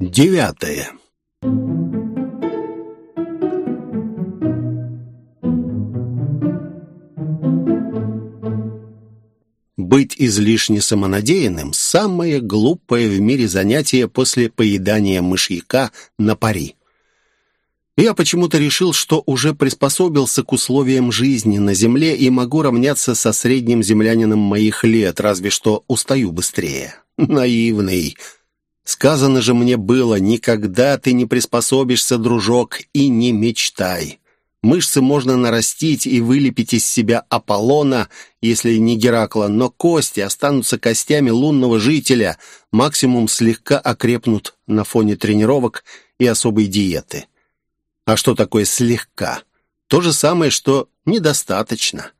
Девятое. Быть излишне самонадеянным – самое глупое в мире занятие после поедания мышьяка на пари. Я почему-то решил, что уже приспособился к условиям жизни на Земле и могу равняться со средним землянином моих лет, разве что устаю быстрее. Наивный. Сказано же мне было, никогда ты не приспособишься, дружок, и не мечтай. Мышцы можно нарастить и вылепить из себя Аполлона, если не Геракла, но кости останутся костями лунного жителя, максимум слегка окрепнут на фоне тренировок и особой диеты. А что такое слегка? То же самое, что недостаточно.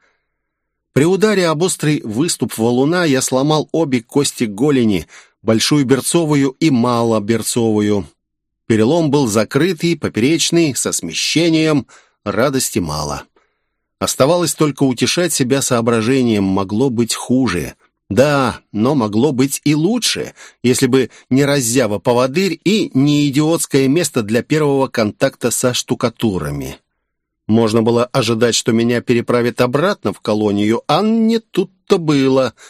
При ударе об острый выступ валуна я сломал обе кости голени – большую берцовую и малоберцовую. Перелом был закрытый, поперечный, со смещением, радости мало. Оставалось только утешать себя соображением, могло быть хуже. Да, но могло быть и лучше, если бы не раззява-поводырь и не идиотское место для первого контакта со штукатурами. Можно было ожидать, что меня переправят обратно в колонию, а не тут-то было —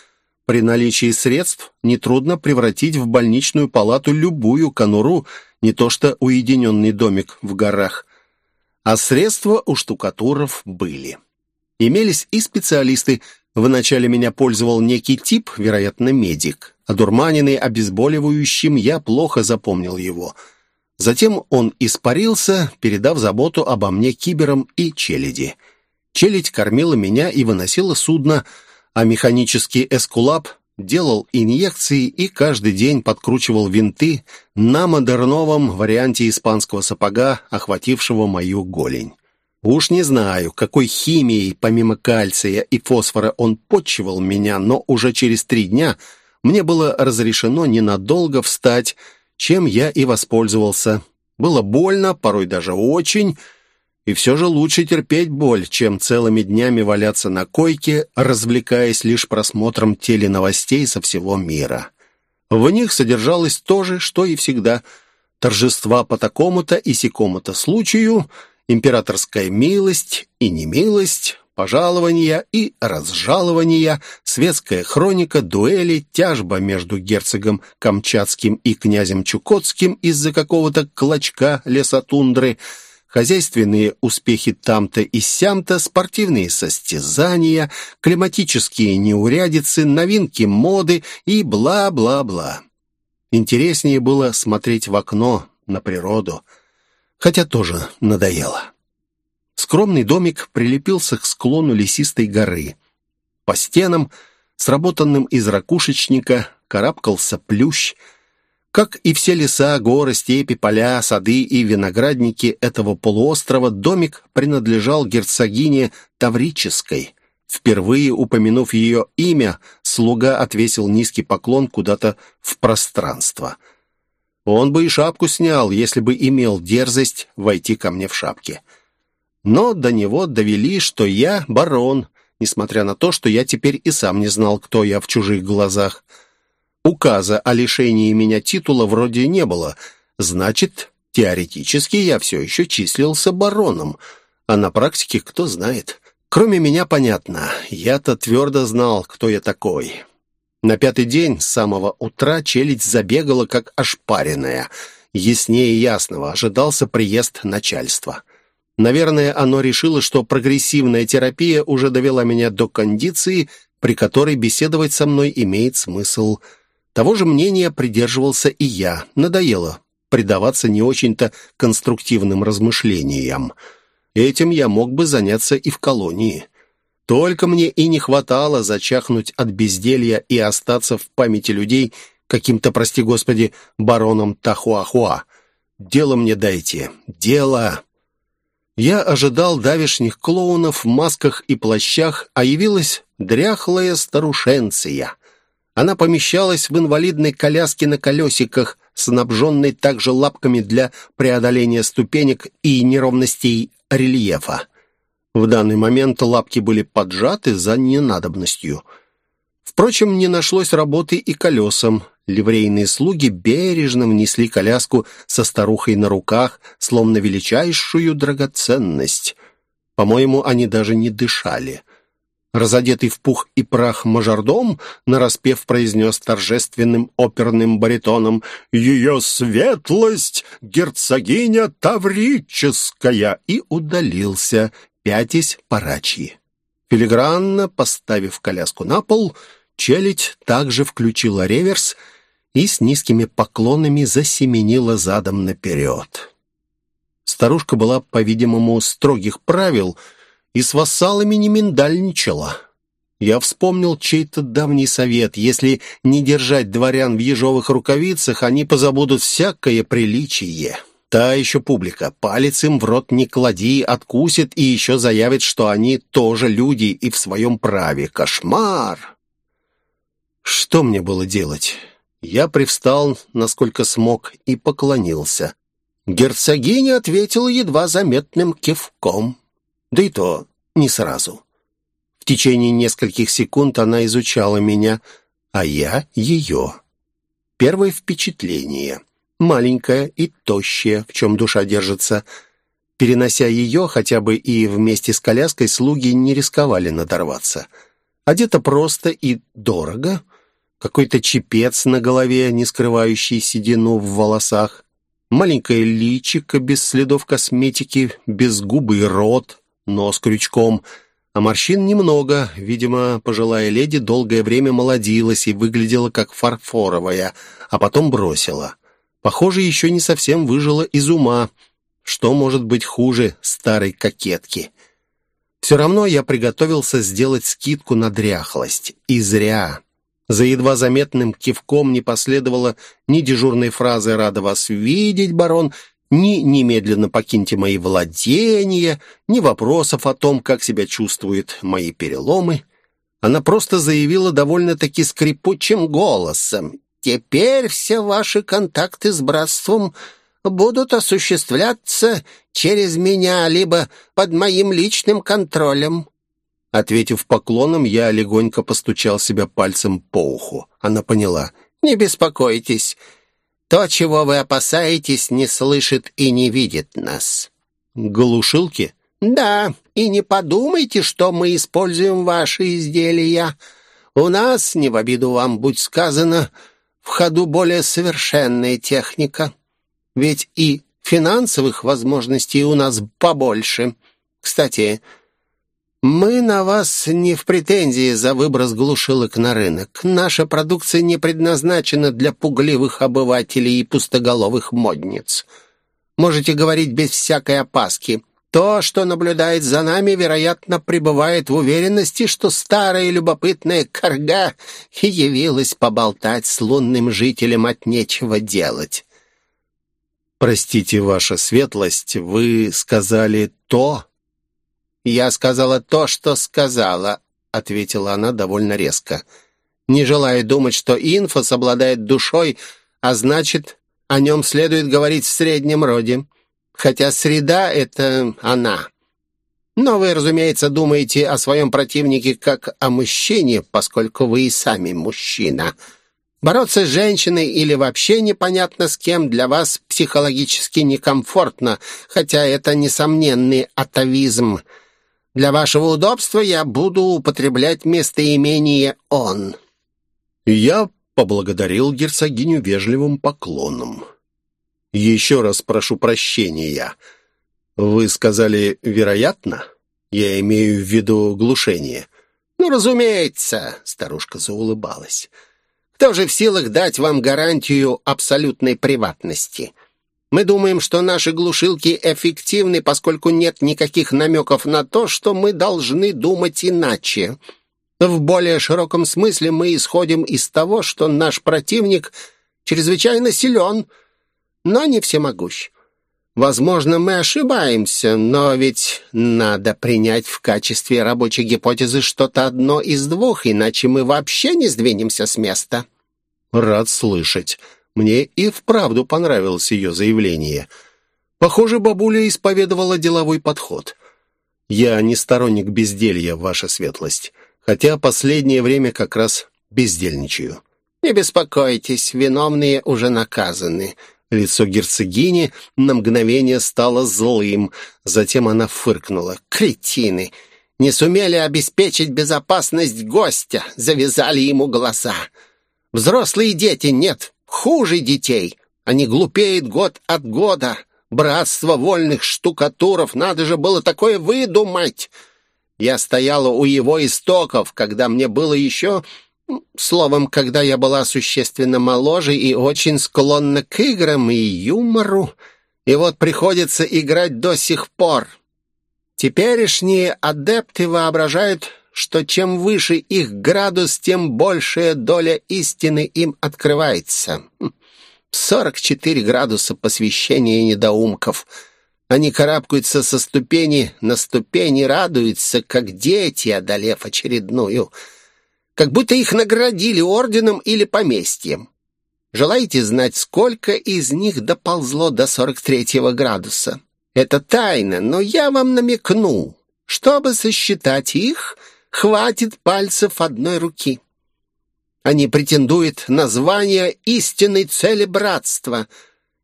при наличии средств нетрудно превратить в больничную палату любую конуру, не то что уединенный домик в горах. А средства у штукатуров были. Имелись и специалисты. Вначале меня пользовал некий тип, вероятно, медик. Одурманенный обезболивающим, я плохо запомнил его. Затем он испарился, передав заботу обо мне киберам и челяди. Челядь кормила меня и выносила судно – а механический эскулап делал инъекции и каждый день подкручивал винты на модерновом варианте испанского сапога, охватившего мою голень. Уж не знаю, какой химией, помимо кальция и фосфора, он подчивал меня, но уже через три дня мне было разрешено ненадолго встать, чем я и воспользовался. Было больно, порой даже очень, и все же лучше терпеть боль, чем целыми днями валяться на койке, развлекаясь лишь просмотром теленовостей со всего мира. В них содержалось то же, что и всегда. Торжества по такому-то и сякому-то случаю, императорская милость и немилость, пожалования и разжалования, светская хроника, дуэли, тяжба между герцогом Камчатским и князем Чукотским из-за какого-то клочка лесотундры – хозяйственные успехи там-то и сям-то, спортивные состязания, климатические неурядицы, новинки моды и бла-бла-бла. Интереснее было смотреть в окно на природу, хотя тоже надоело. Скромный домик прилепился к склону лесистой горы. По стенам, сработанным из ракушечника, карабкался плющ – как и все леса, горы, степи, поля, сады и виноградники этого полуострова, домик принадлежал герцогине Таврической. Впервые упомянув ее имя, слуга отвесил низкий поклон куда-то в пространство. Он бы и шапку снял, если бы имел дерзость войти ко мне в шапке. Но до него довели, что я барон, несмотря на то, что я теперь и сам не знал, кто я в чужих глазах. Указа о лишении меня титула вроде не было. Значит, теоретически я все еще числился бароном, а на практике кто знает. Кроме меня, понятно, я-то твердо знал, кто я такой. На пятый день с самого утра челядь забегала, как ошпаренная. Яснее ясного ожидался приезд начальства. Наверное, оно решило, что прогрессивная терапия уже довела меня до кондиции, при которой беседовать со мной имеет смысл – того же мнения придерживался и я. Надоело предаваться не очень-то конструктивным размышлениям. Этим я мог бы заняться и в колонии. Только мне и не хватало зачахнуть от безделья и остаться в памяти людей каким-то, прости господи, бароном Тахуахуа. Дело мне дайте. Дело. Я ожидал давишних клоунов в масках и плащах, а явилась дряхлая старушенция — она помещалась в инвалидной коляске на колесиках, снабженной также лапками для преодоления ступенек и неровностей рельефа. В данный момент лапки были поджаты за ненадобностью. Впрочем, не нашлось работы и колесам. Ливрейные слуги бережно внесли коляску со старухой на руках, словно величайшую драгоценность. По-моему, они даже не дышали. Разодетый в пух и прах мажордом нараспев произнес торжественным оперным баритоном «Ее светлость, герцогиня Таврическая!» и удалился, пятясь парачьи. Филигранно поставив коляску на пол, челядь также включила реверс и с низкими поклонами засеменила задом наперед. Старушка была, по-видимому, строгих правил и с вассалами не миндальничала. Я вспомнил чей-то давний совет. Если не держать дворян в ежовых рукавицах, они позабудут всякое приличие. Та еще публика. Палец им в рот не клади, откусит и еще заявит, что они тоже люди и в своем праве. Кошмар! Что мне было делать? Я привстал, насколько смог, и поклонился. Герцогиня ответила едва заметным кивком. Да и то не сразу. В течение нескольких секунд она изучала меня, а я ее. Первое впечатление. Маленькая и тощая, в чем душа держится. Перенося ее, хотя бы и вместе с коляской, слуги не рисковали надорваться. Одета просто и дорого — какой-то чепец на голове, не скрывающий седину в волосах, маленькое личико без следов косметики, безгубый рот, нос крючком, а морщин немного. Видимо, пожилая леди долгое время молодилась и выглядела как фарфоровая, а потом бросила. Похоже, еще не совсем выжила из ума. Что может быть хуже старой кокетки? Все равно я приготовился сделать скидку на дряхлость. И зря. За едва заметным кивком не последовало ни дежурной фразы «Рада вас видеть, барон», ни «Немедленно покиньте мои владения», ни вопросов о том, как себя чувствуют мои переломы. Она просто заявила довольно-таки скрипучим голосом «Теперь все ваши контакты с братством будут осуществляться через меня, либо под моим личным контролем. Ответив поклоном, я легонько постучал себя пальцем по уху. Она поняла. «Не беспокойтесь. То, чего вы опасаетесь, не слышит и не видит нас». «Глушилки?» «Да, и не подумайте, что мы используем ваши изделия. У нас, не в обиду вам будь сказано, в ходу более совершенная техника. Ведь и финансовых возможностей у нас побольше. Кстати, «Мы на вас не в претензии за выброс глушилок на рынок. Наша продукция не предназначена для пугливых обывателей и пустоголовых модниц. Можете говорить без всякой опаски. То, что наблюдает за нами, вероятно, пребывает в уверенности, что старая любопытная корга явилась поболтать с лунным жителем от нечего делать». «Простите, ваша светлость, вы сказали «то», «Я сказала то, что сказала», — ответила она довольно резко. «Не желая думать, что инфос обладает душой, а значит, о нем следует говорить в среднем роде. Хотя среда — это она. Но вы, разумеется, думаете о своем противнике как о мужчине, поскольку вы и сами мужчина». Бороться с женщиной или вообще непонятно с кем для вас психологически некомфортно, хотя это несомненный атовизм – для вашего удобства я буду употреблять местоимение «он». Я поблагодарил герцогиню вежливым поклоном. «Еще раз прошу прощения. Вы сказали «вероятно»? Я имею в виду глушение». «Ну, разумеется», — старушка заулыбалась. «Кто же в силах дать вам гарантию абсолютной приватности?» Мы думаем, что наши глушилки эффективны, поскольку нет никаких намеков на то, что мы должны думать иначе. В более широком смысле мы исходим из того, что наш противник чрезвычайно силен, но не всемогущ. Возможно, мы ошибаемся, но ведь надо принять в качестве рабочей гипотезы что-то одно из двух, иначе мы вообще не сдвинемся с места». «Рад слышать». Мне и вправду понравилось ее заявление. Похоже, бабуля исповедовала деловой подход. Я не сторонник безделья, ваша светлость, хотя последнее время как раз бездельничаю. «Не беспокойтесь, виновные уже наказаны». Лицо герцогини на мгновение стало злым. Затем она фыркнула. «Кретины! Не сумели обеспечить безопасность гостя, завязали ему глаза. Взрослые дети нет, хуже детей. Они глупеют год от года. Братство вольных штукатуров, надо же было такое выдумать!» Я стояла у его истоков, когда мне было еще Словом, когда я была существенно моложе и очень склонна к играм и юмору, и вот приходится играть до сих пор. Теперешние адепты воображают, что чем выше их градус, тем большая доля истины им открывается. 44 градуса посвящения недоумков. Они карабкаются со ступени на ступени, радуются, как дети, одолев очередную — как будто их наградили орденом или поместьем. Желаете знать, сколько из них доползло до 43 градуса? Это тайна, но я вам намекну. Чтобы сосчитать их, хватит пальцев одной руки. Они претендуют на звание истинной цели братства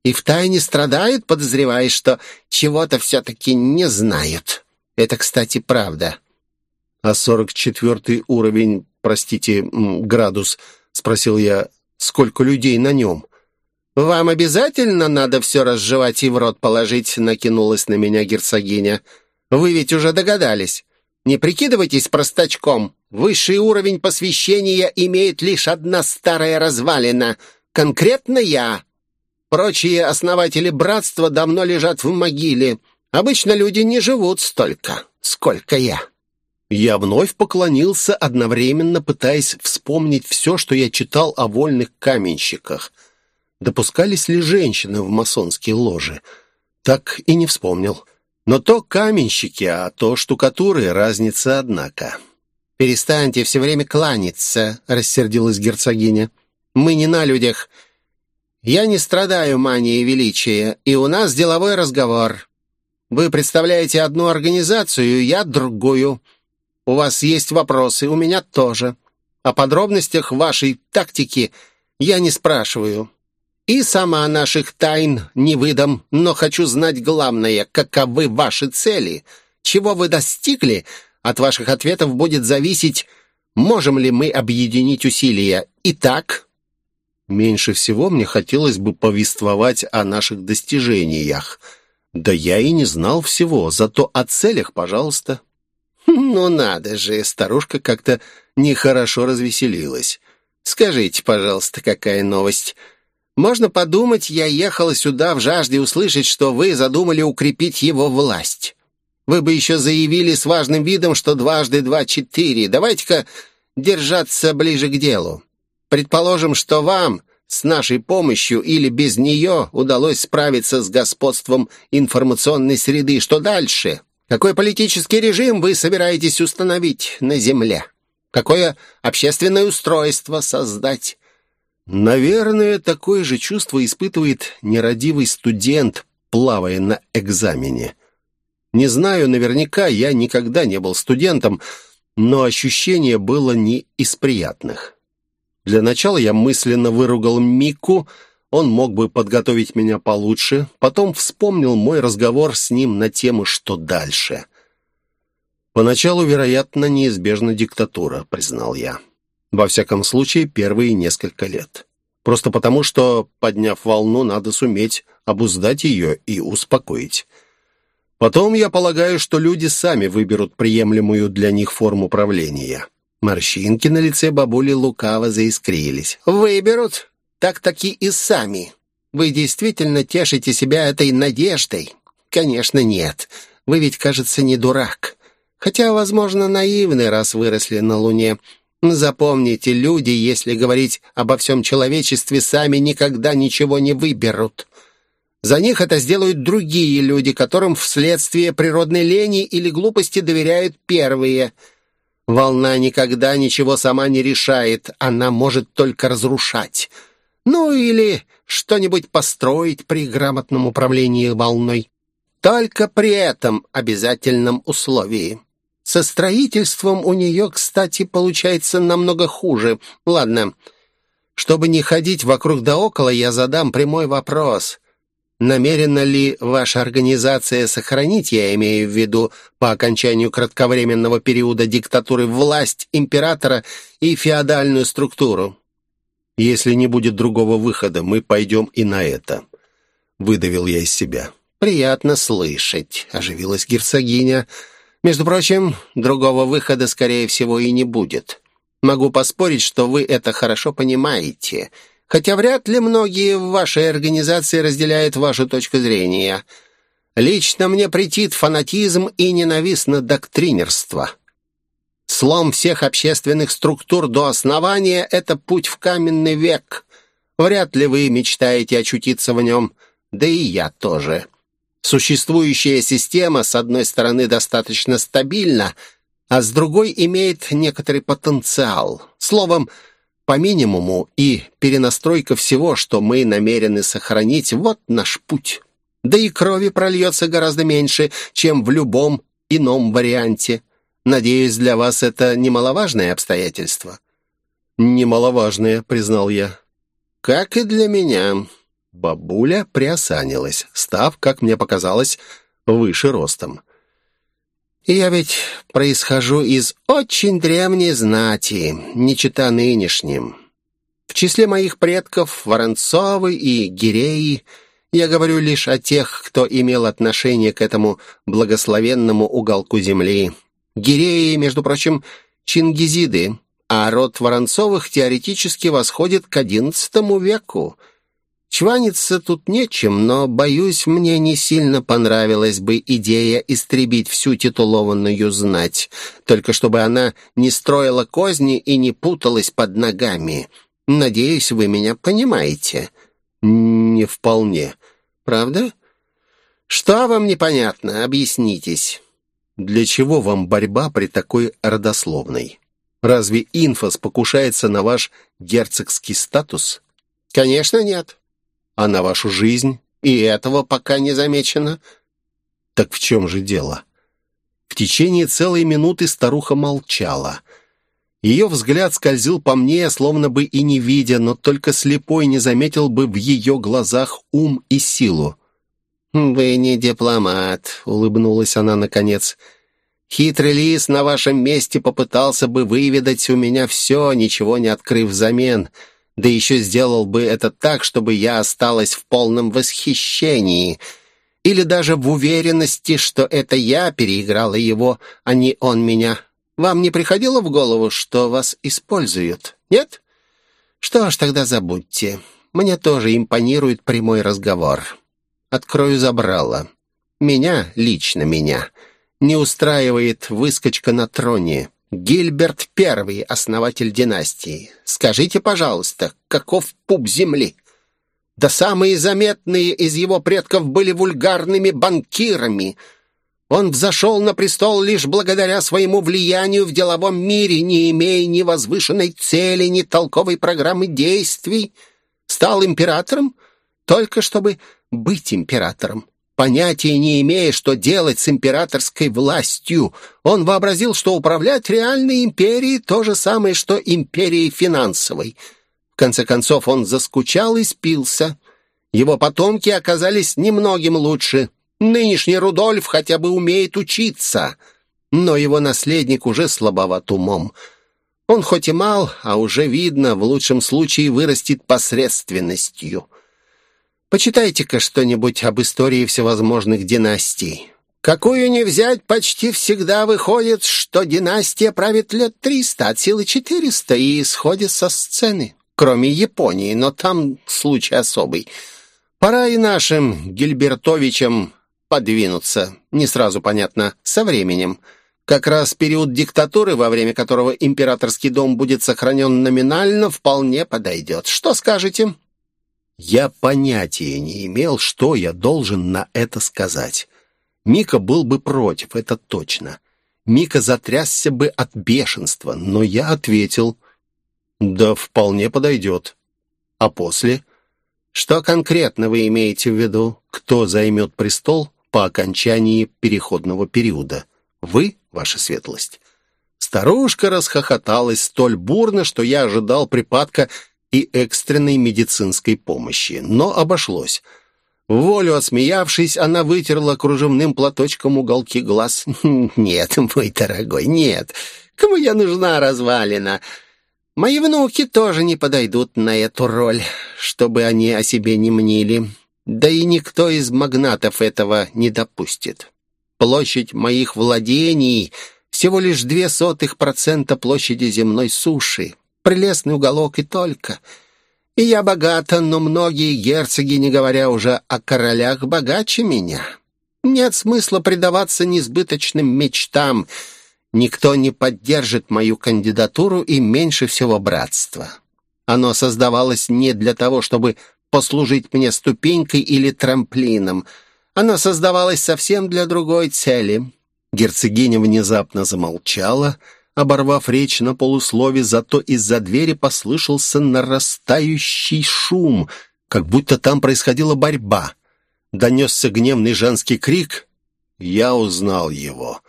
и втайне страдают, подозревая, что чего-то все-таки не знают. Это, кстати, правда. А сорок четвертый уровень простите, градус?» — спросил я. «Сколько людей на нем?» «Вам обязательно надо все разжевать и в рот положить?» — накинулась на меня герцогиня. «Вы ведь уже догадались. Не прикидывайтесь простачком. Высший уровень посвящения имеет лишь одна старая развалина. Конкретно я. Прочие основатели братства давно лежат в могиле. Обычно люди не живут столько, сколько я». Я вновь поклонился, одновременно пытаясь вспомнить все, что я читал о вольных каменщиках. Допускались ли женщины в масонские ложи? Так и не вспомнил. Но то каменщики, а то штукатуры, разница однако. «Перестаньте все время кланяться», — рассердилась герцогиня. «Мы не на людях. Я не страдаю манией величия, и у нас деловой разговор. Вы представляете одну организацию, я другую. У вас есть вопросы, у меня тоже. О подробностях вашей тактики я не спрашиваю. И сама наших тайн не выдам, но хочу знать главное, каковы ваши цели, чего вы достигли. От ваших ответов будет зависеть, можем ли мы объединить усилия. Итак, меньше всего мне хотелось бы повествовать о наших достижениях. Да я и не знал всего, зато о целях, пожалуйста. «Ну надо же!» — старушка как-то нехорошо развеселилась. «Скажите, пожалуйста, какая новость? Можно подумать, я ехала сюда в жажде услышать, что вы задумали укрепить его власть. Вы бы еще заявили с важным видом, что дважды два — четыре. Давайте-ка держаться ближе к делу. Предположим, что вам с нашей помощью или без нее удалось справиться с господством информационной среды. Что дальше?» Какой политический режим вы собираетесь установить на Земле? Какое общественное устройство создать? Наверное, такое же чувство испытывает нерадивый студент, плавая на экзамене. Не знаю наверняка, я никогда не был студентом, но ощущение было не из приятных. Для начала я мысленно выругал Мику, он мог бы подготовить меня получше. Потом вспомнил мой разговор с ним на тему «Что дальше?». Поначалу, вероятно, неизбежна диктатура, признал я. Во всяком случае, первые несколько лет. Просто потому, что, подняв волну, надо суметь обуздать ее и успокоить. Потом, я полагаю, что люди сами выберут приемлемую для них форму правления. Морщинки на лице бабули лукаво заискрились. «Выберут? так-таки и сами. Вы действительно тешите себя этой надеждой? Конечно, нет. Вы ведь, кажется, не дурак. Хотя, возможно, наивны, раз выросли на Луне. Запомните, люди, если говорить обо всем человечестве, сами никогда ничего не выберут. За них это сделают другие люди, которым вследствие природной лени или глупости доверяют первые. Волна никогда ничего сама не решает, она может только разрушать. Ну или что-нибудь построить при грамотном управлении волной. Только при этом обязательном условии. Со строительством у нее, кстати, получается намного хуже. Ладно, Чтобы не ходить вокруг да около, я задам прямой вопрос. Намерена ли ваша организация сохранить, я имею в виду, по окончанию кратковременного периода диктатуры власть императора и феодальную структуру? Если не будет другого выхода, мы пойдем и на это. Выдавил я из себя. «Приятно слышать», — оживилась герцогиня. «Между прочим, другого выхода, скорее всего, и не будет. Могу поспорить, что вы это хорошо понимаете» хотя вряд ли многие в вашей организации разделяют вашу точку зрения. Лично мне претит фанатизм и ненавистно доктринерство. Слом всех общественных структур до основания — это путь в каменный век. Вряд ли вы мечтаете очутиться в нем, да и я тоже. Существующая система, с одной стороны, достаточно стабильна, а с другой имеет некоторый потенциал. Словом, по минимуму и перенастройка всего, что мы намерены сохранить, вот наш путь. Да и крови прольется гораздо меньше, чем в любом ином варианте. Надеюсь, для вас это немаловажное обстоятельство». «Немаловажное», — признал я. «Как и для меня». Бабуля приосанилась, став, как мне показалось, выше ростом. Я ведь происхожу из очень древней знати, не чита нынешним. В числе моих предков Воронцовы и Гиреи я говорю лишь о тех, кто имел отношение к этому благословенному уголку земли. Гиреи, между прочим, чингизиды, а род Воронцовых теоретически восходит к XI веку — Чваниться тут нечем, но, боюсь, мне не сильно понравилась бы идея истребить всю титулованную знать, только чтобы она не строила козни и не путалась под ногами. Надеюсь, вы меня понимаете». «Не вполне. Правда?» «Что вам непонятно? Объяснитесь». «Для чего вам борьба при такой родословной? Разве инфос покушается на ваш герцогский статус?» «Конечно нет. А на вашу жизнь и этого пока не замечено. Так в чем же дело? В течение целой минуты старуха молчала. Ее взгляд скользил по мне, словно бы и не видя, но только слепой не заметил бы в ее глазах ум и силу. «Вы не дипломат», — улыбнулась она наконец. «Хитрый лис на вашем месте попытался бы выведать у меня все, ничего не открыв взамен да еще сделал бы это так, чтобы я осталась в полном восхищении или даже в уверенности, что это я переиграла его, а не он меня. Вам не приходило в голову, что вас используют? Нет? Что ж, тогда забудьте. Мне тоже импонирует прямой разговор. Открою забрало. Меня, лично меня, не устраивает выскочка на троне. Гильберт I, основатель династии. Скажите, пожалуйста, каков пуп земли? Да самые заметные из его предков были вульгарными банкирами. Он взошел на престол лишь благодаря своему влиянию в деловом мире, не имея ни возвышенной цели, ни толковой программы действий. Стал императором только чтобы быть императором понятия не имея, что делать с императорской властью. Он вообразил, что управлять реальной империей — то же самое, что империей финансовой. В конце концов, он заскучал и спился. Его потомки оказались немногим лучше. Нынешний Рудольф хотя бы умеет учиться, но его наследник уже слабоват умом. Он хоть и мал, а уже видно, в лучшем случае вырастет посредственностью. Почитайте-ка что-нибудь об истории всевозможных династий. Какую не взять, почти всегда выходит, что династия правит лет триста, от силы четыреста, и исходит со сцены. Кроме Японии, но там случай особый. Пора и нашим Гильбертовичам подвинуться. Не сразу понятно, со временем. Как раз период диктатуры, во время которого императорский дом будет сохранен номинально, вполне подойдет. Что скажете?» Я понятия не имел, что я должен на это сказать. Мика был бы против, это точно. Мика затрясся бы от бешенства, но я ответил, «Да вполне подойдет». А после? Что конкретно вы имеете в виду? Кто займет престол по окончании переходного периода? Вы, ваша светлость? Старушка расхохоталась столь бурно, что я ожидал припадка и экстренной медицинской помощи. Но обошлось. Волю осмеявшись, она вытерла кружевным платочком уголки глаз. «Нет, мой дорогой, нет. Кому я нужна развалина? Мои внуки тоже не подойдут на эту роль, чтобы они о себе не мнили. Да и никто из магнатов этого не допустит. Площадь моих владений всего лишь две сотых процента площади земной суши. Прелестный уголок и только. И я богата, но многие герцоги, не говоря уже о королях, богаче меня. Нет смысла предаваться несбыточным мечтам — Никто не поддержит мою кандидатуру и меньше всего братство. Оно создавалось не для того, чтобы послужить мне ступенькой или трамплином. Оно создавалось совсем для другой цели». Герцогиня внезапно замолчала, оборвав речь на полуслове, зато из-за двери послышался нарастающий шум, как будто там происходила борьба. Донесся гневный женский крик. Я узнал его.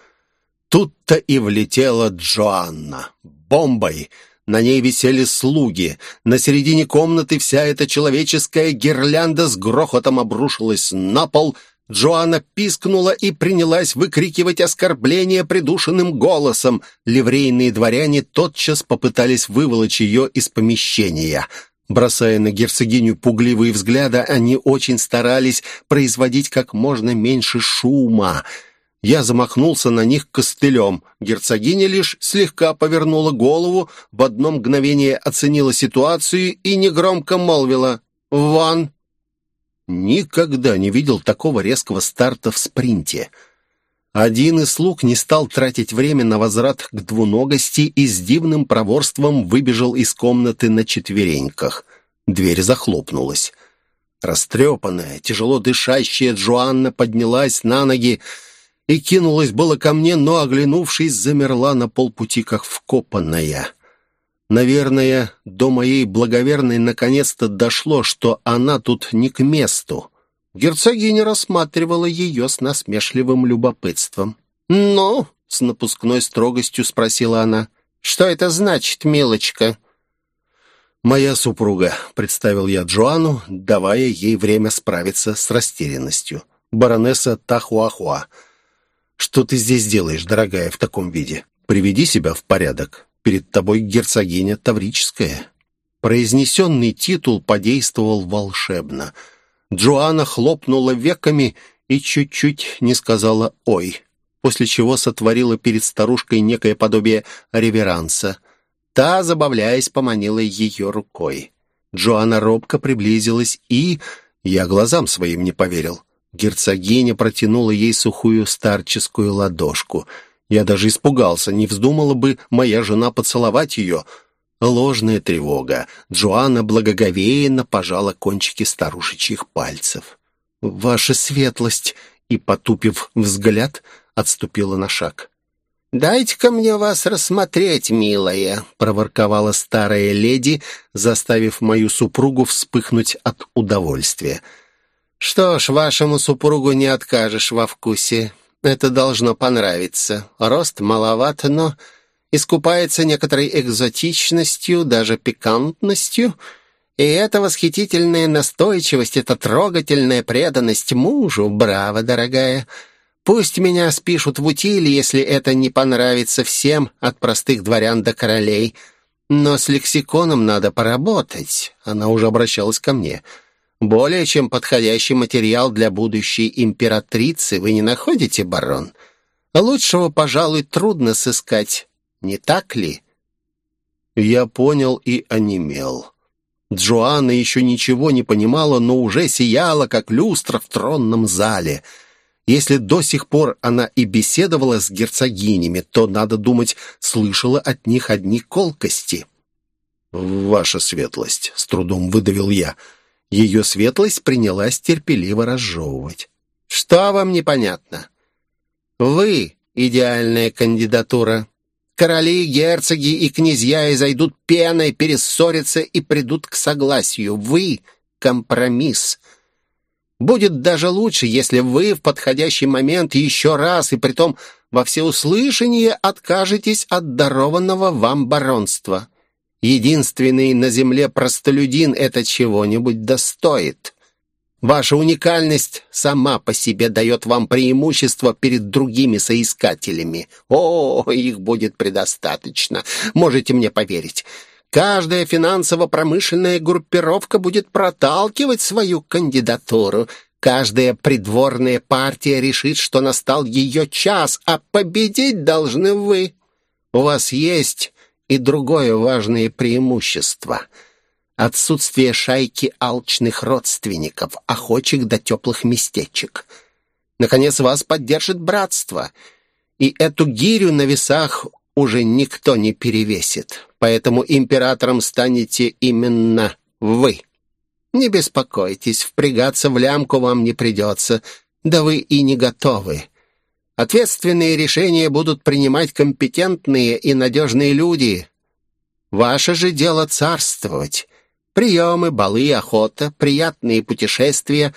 Тут-то и влетела Джоанна. Бомбой. На ней висели слуги. На середине комнаты вся эта человеческая гирлянда с грохотом обрушилась на пол. Джоанна пискнула и принялась выкрикивать оскорбления придушенным голосом. Ливрейные дворяне тотчас попытались выволочь ее из помещения. Бросая на герцогиню пугливые взгляды, они очень старались производить как можно меньше шума. Я замахнулся на них костылем. Герцогиня лишь слегка повернула голову, в одно мгновение оценила ситуацию и негромко молвила «Вон!». Никогда не видел такого резкого старта в спринте. Один из слуг не стал тратить время на возврат к двуногости и с дивным проворством выбежал из комнаты на четвереньках. Дверь захлопнулась. Растрепанная, тяжело дышащая Джоанна поднялась на ноги, и кинулась было ко мне, но, оглянувшись, замерла на полпути, как вкопанная. Наверное, до моей благоверной наконец-то дошло, что она тут не к месту. Герцогиня рассматривала ее с насмешливым любопытством. «Ну?» — с напускной строгостью спросила она. «Что это значит, милочка?» «Моя супруга», — представил я Джоанну, давая ей время справиться с растерянностью. «Баронесса Тахуахуа». «Что ты здесь делаешь, дорогая, в таком виде? Приведи себя в порядок. Перед тобой герцогиня Таврическая». Произнесенный титул подействовал волшебно. Джоанна хлопнула веками и чуть-чуть не сказала «Ой», после чего сотворила перед старушкой некое подобие реверанса. Та, забавляясь, поманила ее рукой. Джоанна робко приблизилась и... Я глазам своим не поверил. Герцогиня протянула ей сухую старческую ладошку. Я даже испугался, не вздумала бы моя жена поцеловать ее. Ложная тревога. Джоанна благоговейно пожала кончики старушечьих пальцев. «Ваша светлость!» и, потупив взгляд, отступила на шаг. «Дайте-ка мне вас рассмотреть, милая», — проворковала старая леди, заставив мою супругу вспыхнуть от удовольствия. «Что ж, вашему супругу не откажешь во вкусе. Это должно понравиться. Рост маловат, но искупается некоторой экзотичностью, даже пикантностью. И эта восхитительная настойчивость, эта трогательная преданность мужу, браво, дорогая. Пусть меня спишут в утиле, если это не понравится всем, от простых дворян до королей. Но с лексиконом надо поработать». Она уже обращалась ко мне. «Я более чем подходящий материал для будущей императрицы вы не находите, барон? Лучшего, пожалуй, трудно сыскать, не так ли?» Я понял и онемел. Джоанна еще ничего не понимала, но уже сияла, как люстра в тронном зале. Если до сих пор она и беседовала с герцогинями, то, надо думать, слышала от них одни колкости. «Ваша светлость», — с трудом выдавил я, — ее светлость принялась терпеливо разжевывать. «Что вам непонятно? Вы — идеальная кандидатура. Короли, герцоги и князья изойдут пеной, перессорятся и придут к согласию. Вы — компромисс. Будет даже лучше, если вы в подходящий момент еще раз и притом во всеуслышание откажетесь от дарованного вам баронства. Единственный на земле простолюдин это чего-нибудь достоит. Ваша уникальность сама по себе дает вам преимущество перед другими соискателями. О, их будет предостаточно, можете мне поверить. Каждая финансово-промышленная группировка будет проталкивать свою кандидатуру. Каждая придворная партия решит, что настал ее час, а победить должны вы. У вас есть и другое важное преимущество — Отсутствие шайки алчных родственников, охочих до теплых местечек. Наконец, вас поддержит братство, и эту гирю на весах уже никто не перевесит. Поэтому императором станете именно вы. Не беспокойтесь, впрягаться в лямку вам не придется, да вы и не готовы. Ответственные решения будут принимать компетентные и надежные люди. Ваше же дело царствовать, Приемы, балы, охота, приятные путешествия,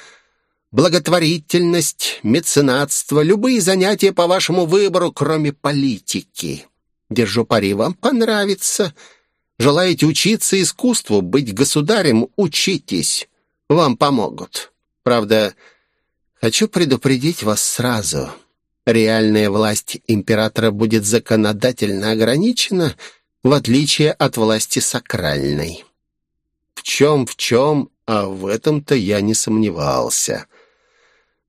благотворительность, меценатство, любые занятия по вашему выбору, кроме политики. Держу пари, вам понравится. Желаете учиться искусству, быть государем, учитесь. Вам помогут. Правда, хочу предупредить вас сразу. Реальная власть императора будет законодательно ограничена, в отличие от власти сакральной. В чем, в чем, а в этом-то я не сомневался.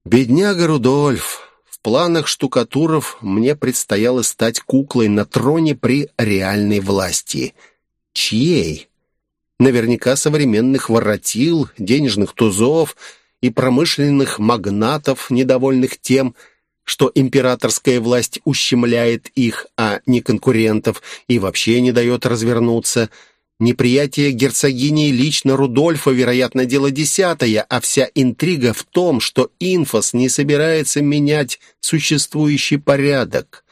Бедняга Рудольф. В планах штукатуров мне предстояло стать куклой на троне при реальной власти. Чьей? Наверняка современных воротил, денежных тузов и промышленных магнатов, недовольных тем, что императорская власть ущемляет их, а не конкурентов, и вообще не дает развернуться – Неприятие герцогини лично Рудольфа, вероятно, дело десятое, а вся интрига в том, что инфос не собирается менять существующий порядок.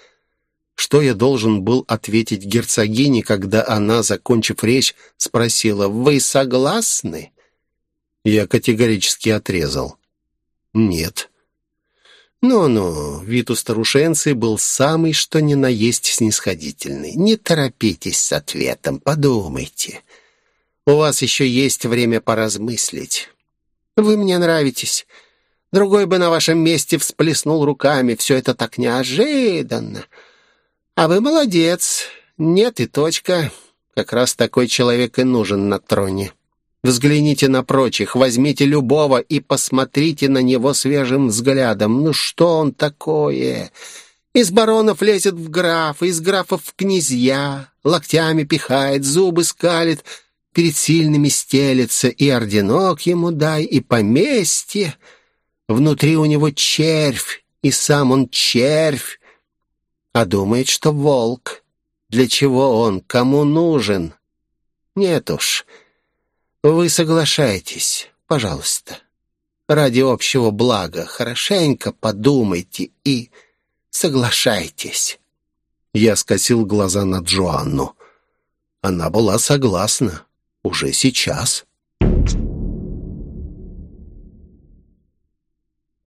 Что я должен был ответить герцогине, когда она, закончив речь, спросила «Вы согласны?» Я категорически отрезал. «Нет». «Ну-ну», вид у старушенцы был самый что ни на есть снисходительный. «Не торопитесь с ответом, подумайте. У вас еще есть время поразмыслить. Вы мне нравитесь. Другой бы на вашем месте всплеснул руками. Все это так неожиданно. А вы молодец. Нет и точка. Как раз такой человек и нужен на троне». Взгляните на прочих, возьмите любого и посмотрите на него свежим взглядом. Ну что он такое? Из баронов лезет в граф, из графов в князья, локтями пихает, зубы скалит, перед сильными стелется, и орденок ему дай, и поместье. Внутри у него червь, и сам он червь, а думает, что волк. Для чего он, кому нужен? Нет уж, — вы соглашаетесь, пожалуйста. Ради общего блага хорошенько подумайте и соглашайтесь». Я скосил глаза на Джоанну. Она была согласна. Уже сейчас.